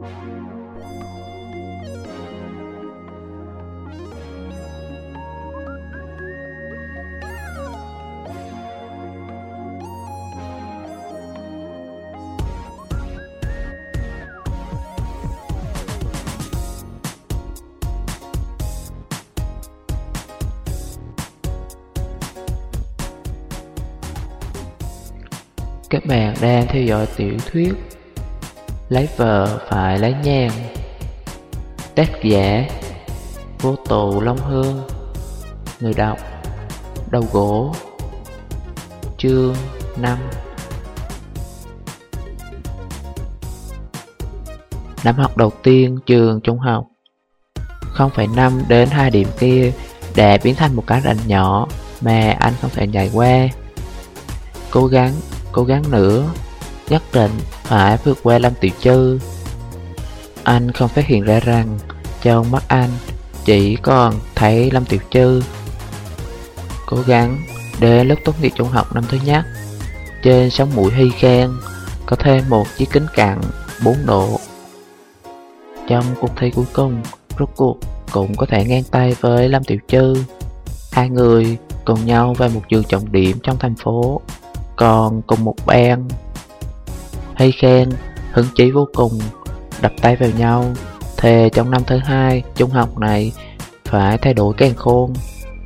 Các bạn đang theo dõi tiểu thuyết Lấy vợ phải lấy nhang. Tác giả Vô tù Long Hương. Người đọc Đầu gỗ. Chương 5 Năm học đầu tiên trường trung học. 0,5 đến 2 điểm kia đã biến thành một cái rãnh nhỏ mà anh không thể nhảy qua. Cố gắng cố gắng nữa. Nhất định phải vượt qua Lâm Tiểu Trư. Anh không phát hiện ra rằng, Trong mắt anh Chỉ còn thấy Lâm Tiểu Trư. Cố gắng Để lúc tốt nghiệp trung học năm thứ nhất, Trên sóng mũi hy khen Có thêm một chiếc kính cận 4 độ Trong cuộc thi cuối cùng, Rốt cuộc cũng có thể ngang tay với Lâm Tiểu Trư. Hai người cùng nhau vào một trường trọng điểm trong thành phố, còn cùng một ban hay khen, hứng chí vô cùng Đập tay vào nhau. Thề trong năm thứ hai trung học này Phải thay đổi càng khôn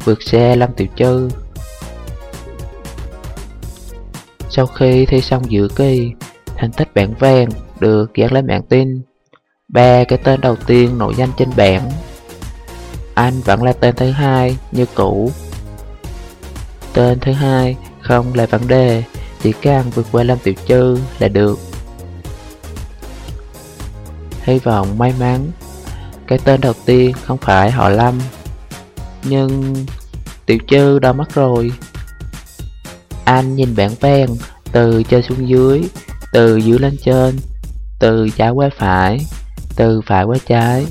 Vượt xe Lâm Tiểu Trư Sau khi thi xong giữa kỳ Thành tích bảng vàng được dán lên bảng tin. Ba cái tên đầu tiên nổi danh trên bảng. Anh vẫn là tên thứ hai như cũ. Tên thứ hai không là vấn đề, chỉ cần vượt qua Lâm Tiểu Trư là được. Hy vọng may mắn, cái tên đầu tiên không phải họ Lâm. Nhưng Tiểu Trư đã mất rồi. Anh nhìn bảng ven từ trên xuống dưới, từ dưới lên trên, từ trái qua phải, từ phải qua trái.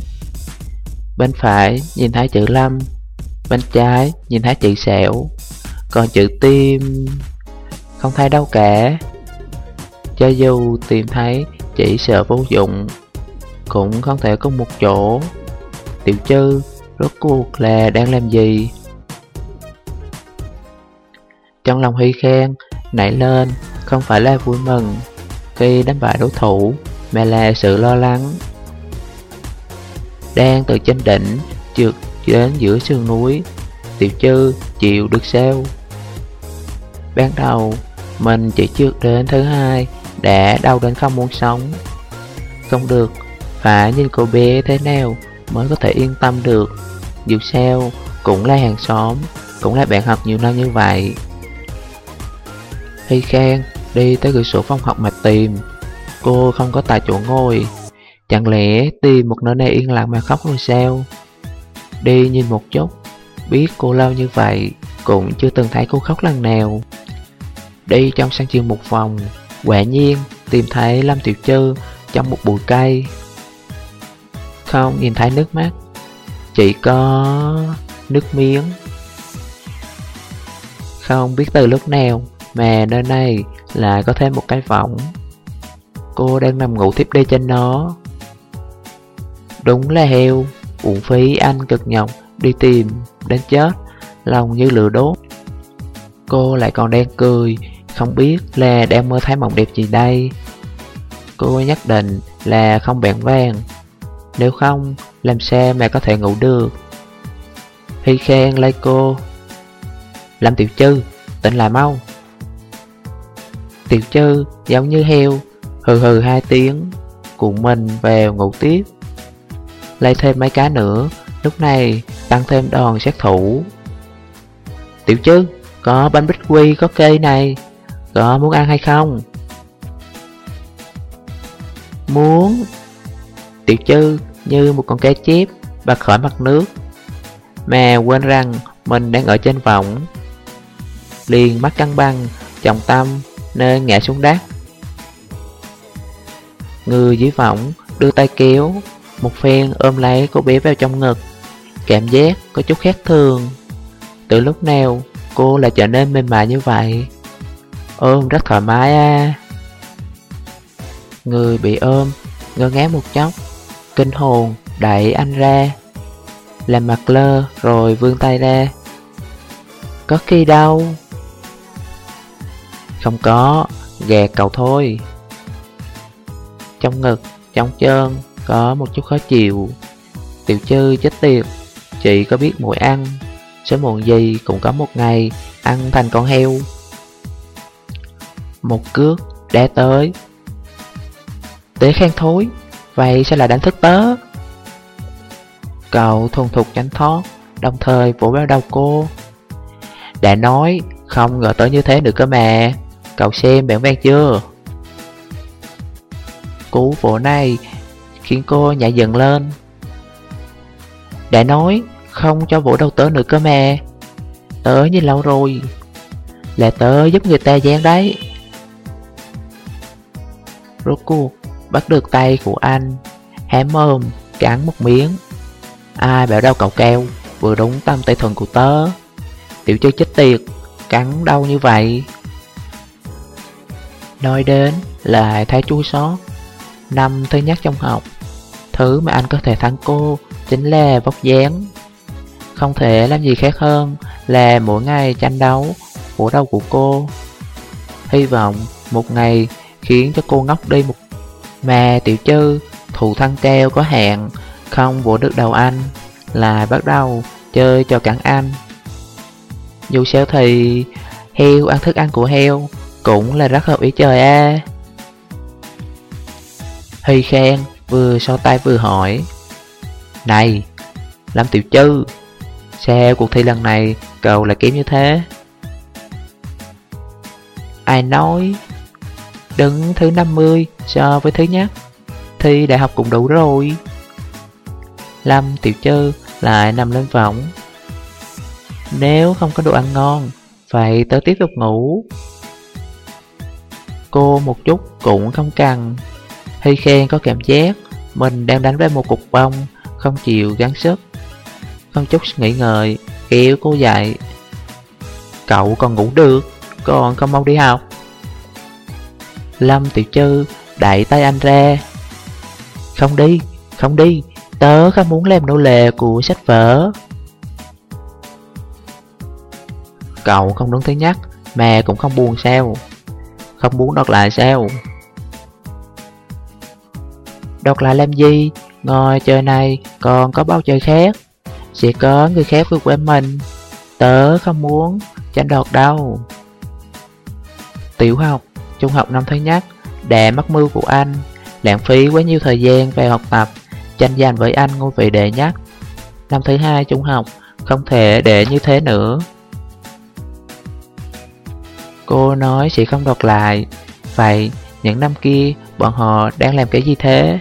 Bên phải nhìn thấy chữ Lâm, bên trái nhìn thấy chữ sẹo. Còn chữ tim không thấy đâu cả Cho dù tìm thấy Chỉ sợ vô dụng Cũng không thể có một chỗ. Tiểu chư Rốt cuộc là đang làm gì? Trong lòng huy khen Nảy lên Không phải là vui mừng Khi đánh bại đối thủ Mà là sự lo lắng. Đang từ trên đỉnh Trượt đến giữa sườn núi Tiểu chư chịu được sao? Ban đầu, mình chỉ trượt đến thứ hai đã đau đến không muốn sống. Không được, phải nhìn cô bé thế nào mới có thể yên tâm được. Dù sao, cũng là hàng xóm, cũng là bạn học nhiều năm như vậy. Hy Khang đi tới cửa sổ phòng học mà tìm. Cô không có tại chỗ ngồi. Chẳng lẽ tìm một nơi này yên lặng mà khóc rồi sao? Đi nhìn một chút, biết cô lâu như vậy, cũng chưa từng thấy cô khóc lần nào. Đi trong sân trường một vòng, Quả nhiên tìm thấy Lâm Tiểu Trư trong một bụi cây. Không nhìn thấy nước mắt, Chỉ có nước miếng. Không biết từ lúc nào mà nơi này lại có thêm một cái võng. Cô đang nằm ngủ tiếp đi trên nó. Đúng là heo, Uổng phí anh cực nhọc đi tìm đến chết, Lòng như lửa đốt. Cô lại còn đang cười không biết là đang mơ thấy mộng đẹp gì đây. Cô nhất định là không bẹn vàng. Nếu không, làm sao mà có thể ngủ được? Hy khen lấy cô. Lâm Tiểu Chư tỉnh lại mau. Tiểu Chư giống như heo Hừ hừ hai tiếng Cuộn mình vào ngủ tiếp. Lấy thêm mấy cá nữa Lúc này tăng thêm đòn sát thủ. Tiểu Chư có bánh bích quy có cây này có muốn ăn hay không? Muốn. Tiểu chư như một con cá chép, bật khỏi mặt nước. Mà quên rằng mình đang ở trên vọng Liền mắt căng băng Trọng tâm nên ngã xuống đất. Người dưới vọng đưa tay kéo, Một phen ôm lấy cô bé vào trong ngực. Cảm giác có chút khác thường. Từ lúc nào cô lại trở nên mềm mại như vậy? Ôm rất thoải mái à Người bị ôm ngơ ngác một chốc Kinh hồn đẩy anh ra Làm mặt lơ rồi vươn tay ra. Có khi đâu Không có Gạt cậu thôi. Trong ngực, trong chân Có một chút khó chịu. Tiểu chư chết tiệt Chị có biết mùi ăn. Sớm muộn gì cũng có một ngày Ăn thành con heo. Một cước đá tới. Tế khen thối, Vậy sẽ là đánh thức tớ. Cậu thuần thục tránh thoát Đồng thời vỗ vào đầu cô. Đã nói, Không ngờ tới như thế được cơ mà. Cậu xem bản vang chưa? Cú vỗ này Khiến cô nhảy dần lên. Đã nói, Không cho vỗ đầu tớ nữa cơ mà. Tớ nhìn lâu rồi. Là tớ giúp người ta gian đấy. Rốt cuộc Bắt được tay của anh. Hé mồm, Cắn một miếng. Ai bảo đau cậu keo Vừa đúng tâm tay thuần của tớ. Tiểu chơi chết tiệt, Cắn đau như vậy. Nói đến lại thấy chua xót. Năm thứ nhất trong học, Thứ mà anh có thể thắng cô Chính là vóc dáng. Không thể làm gì khác hơn Là mỗi ngày tranh đấu Của đau của cô. Hy vọng một ngày Khiến cho cô ngốc đi một Mà tiểu chư. Thù thăng treo có hẹn, Không vỗ được đầu anh, Là bắt đầu chơi cho cản anh. Dù sao thì Heo, ăn thức ăn của heo cũng là rất hợp ý trời a. Hy khen, vừa so tay vừa hỏi, Này, Lâm Tiểu Chư, Sao cuộc thi lần này cậu lại kém như thế? Ai nói Đứng thứ 50 so với thứ nhất. Thi đại học cũng đủ rồi. Lâm Tiểu Chư lại nằm lên võng. Nếu không có đồ ăn ngon Vậy tớ tiếp tục ngủ. Cô một chút cũng không cần. Hy khen có cảm giác Mình đang đánh với một cục bông, Không chịu gắng sức. Không chút nghĩ ngợi, Kéo cô dậy. Cậu còn ngủ được, Còn không mau đi học. Lâm tiểu Trư đẩy tay anh ra Không đi, không đi Tớ không muốn làm nô lệ của sách vở. Cậu không đứng thứ nhất Mà cũng không buồn sao? Không muốn đọc lại sao? Đọc lại làm gì? Ngồi chơi này còn có bao chơi khác? Sẽ có người khác vượt qua mình. Tớ không muốn tranh đọt đâu. Tiểu học, trung học năm thứ nhất để mắc mưu của anh, Lãng phí quá nhiều thời gian về học tập, Tranh giành với anh ngôi vị đệ nhất. Năm thứ hai trung học, Không thể để như thế nữa. Cô nói sẽ không đọc lại. Vậy, những năm kia, bọn họ đang làm cái gì thế?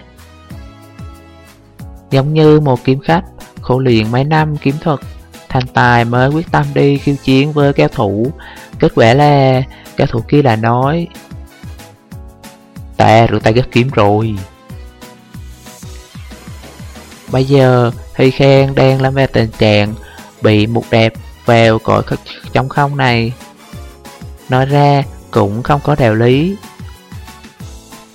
Giống như một kiếm khách, khổ luyện mấy năm kiếm thuật, Thành tài mới quyết tâm đi khiêu chiến với cao thủ. Kết quả là, cao thủ kia là nói Ta rửa tay gắt kiếm rồi. Bây giờ Huy Khen đang lâm về tình trạng Bị một đẹp vào cõi trong không này. Nói ra cũng không có đạo lý.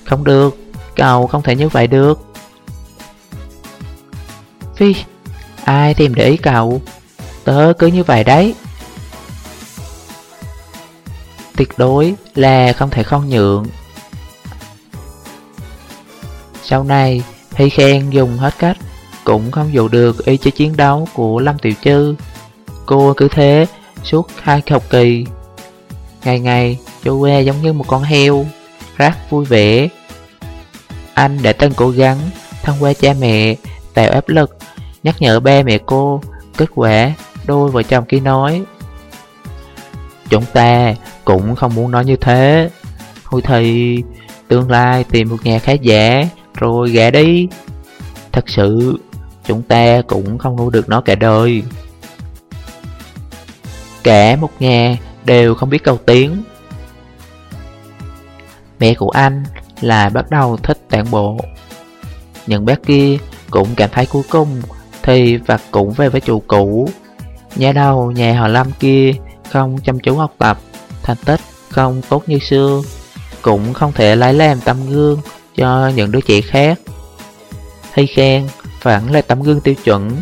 Không được, cậu không thể như vậy được. Phi, ai tìm để ý cậu? Tớ cứ như vậy đấy. Tuyệt đối là không thể không nhượng. Sau này, Hy Khen dùng hết cách Cũng không dụ được ý chí chiến đấu của Lâm Tiểu Trư Cô cứ thế suốt hai học kỳ Ngày ngày, chú que giống như một con heo, rác vui vẻ. Anh đã từng cố gắng thông qua cha mẹ, tạo áp lực, nhắc nhở ba mẹ cô. Kết quả, đôi vợ chồng kia nói Chúng ta cũng không muốn nói như thế Thôi thì tương lai tìm một nhà khá giả rồi gả đi Thật sự Chúng ta cũng không nuôi được nó cả đời. Cả một nhà đều không biết câu tiếng Mẹ của anh là bắt đầu thích tản bộ. Những bác kia cũng cảm thấy cuối cùng Thì vặt cũng về với chủ cũ. Nhà đầu nhà họ Lâm kia không chăm chú học tập, Thành tích không tốt như xưa, Cũng không thể lấy làm tâm gương cho những đứa trẻ khác. Hay khen vẫn là tấm gương tiêu chuẩn.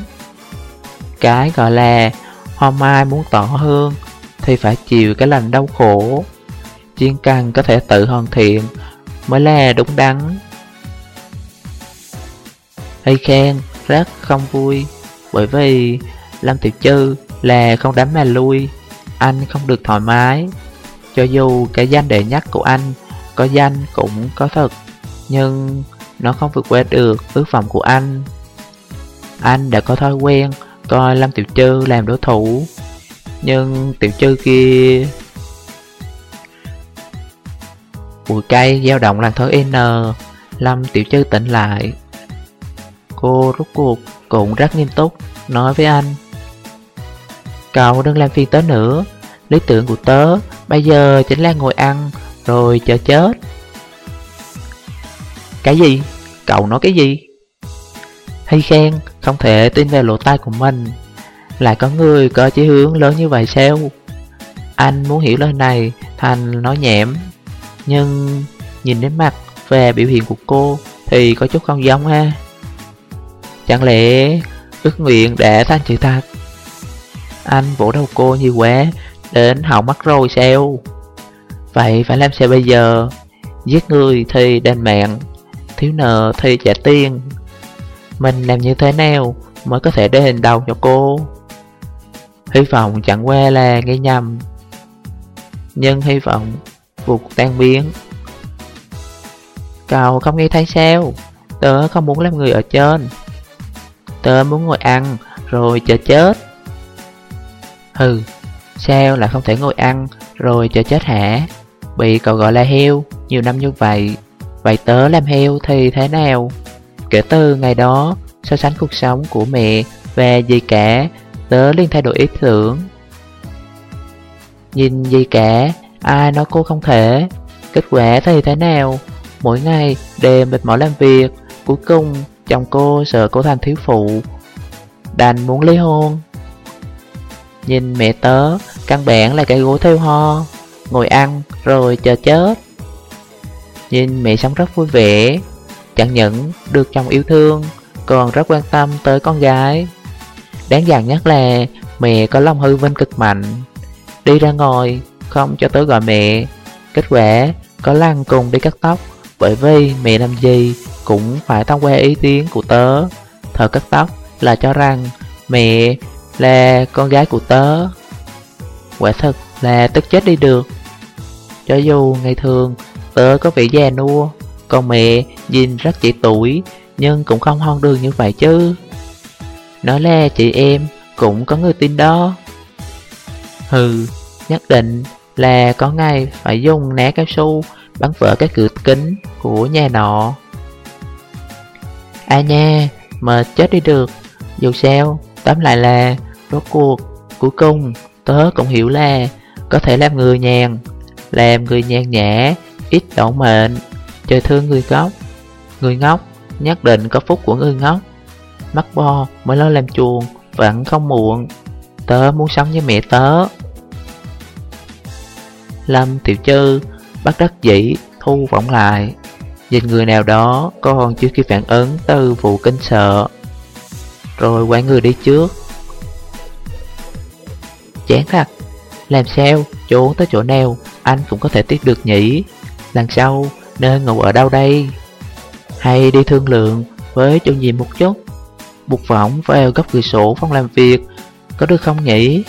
Cái gọi là hôm mai muốn tỏ hương thì phải chịu cái lành đau khổ. Chuyên cần có thể tự hoàn thiện mới là đúng đắn. Hay khen rất không vui bởi vì Lâm Tiểu Trư là không đánh mà lui, anh không được thoải mái. Cho dù cái danh đệ nhất của anh có danh cũng có thật, nhưng nó không vượt qua được ước vọng của anh. Anh đã có thói quen coi Lâm Tiểu Trư làm đối thủ, nhưng Tiểu Trư kia... Bụi cây dao động làn thói N, Lâm Tiểu Trư tỉnh lại. Cô rút cuộc cũng rất nghiêm túc, nói với anh. Cậu đừng làm phiền tớ nữa Lý tưởng của tớ bây giờ chính là ngồi ăn Rồi chờ chết cái gì? Cậu nói cái gì? Hay khen, không thể tin về lỗ tai của mình. Lại có người có chí hướng lớn như vậy sao? Anh muốn hiểu lời này, thành nói nhẹm Nhưng nhìn đến mặt và biểu hiện của cô Thì có chút không giống ha. Chẳng lẽ ước nguyện đã thành sự thật? Anh vỗ đầu cô như quá Đến hỏng mắt rồi sao? Vậy phải làm sao bây giờ? Giết người thì đền mạng. Thiếu nợ thì trả tiền. Mình làm như thế nào Mới có thể đền đầu cho cô? Hy vọng chẳng qua là nghe nhầm Nhưng hy vọng Vụt tan biến. Cậu không nghe thấy sao? Tớ không muốn làm người ở trên. Tớ muốn ngồi ăn Rồi chờ chết. Hừ, sao lại không thể ngồi ăn rồi chờ chết hả? Bị cậu gọi là heo nhiều năm như vậy, vậy tớ làm heo thì thế nào? Kể từ ngày đó, so sánh cuộc sống của mẹ và gì cả, tớ liền thay đổi ý tưởng. Nhìn gì cả, ai nói cô không thể, kết quả thì thế nào? Mỗi ngày đều mệt mỏi làm việc, cuối cùng chồng cô sợ cô thành thiếu phụ, đành muốn ly hôn. Nhìn mẹ tớ, căn bản là cái gối theo ho Ngồi ăn rồi chờ chết Nhìn mẹ sống rất vui vẻ, Chẳng những được chồng yêu thương, Còn rất quan tâm tới con gái. Đáng giận nhất là Mẹ có lòng hư vinh cực mạnh. Đi ra ngồi, Không cho tớ gọi mẹ. Kết quả, có lần cùng đi cắt tóc, Bởi vì mẹ làm gì Cũng phải thông qua ý kiến của tớ. Thợ cắt tóc là cho rằng Mẹ là con gái của tớ. Quả thật là tức chết đi được. Cho dù ngày thường tớ có vẻ già nua. Còn mẹ nhìn rất trẻ tuổi Nhưng cũng không hoang đường như vậy chứ. Nói là chị em cũng có người tin đó. Hừ, nhất định là có ngày phải dùng ná cao su bắn vỡ cái cửa kính của nhà nọ. À nha, mệt chết đi được. Dù sao, tóm lại là Rốt cuộc, cuối cùng, tớ cũng hiểu là có thể làm người nhàn, làm người nhàn nhã, ít đổ mệnh, trời thương người ngốc. Người ngốc nhất định có phúc của người ngốc. Mắt bo mới lo làm chuồng, vẫn không muộn. Tớ muốn sống với mẹ tớ. Lâm Tiểu Trư bắt đắc dĩ thu vọng lại. Nhìn người nào đó còn chưa kịp phản ứng từ vụ kinh sợ. Rồi quay người đi trước Chán thật Làm sao trốn tới chỗ nào Anh cũng có thể tiếp được nhỉ Lần sau, nên ngủ ở đâu đây? Hay đi thương lượng Với chủ nhiệm một chút. Bục võng vào góc cửa sổ phòng làm việc, Có được không nhỉ?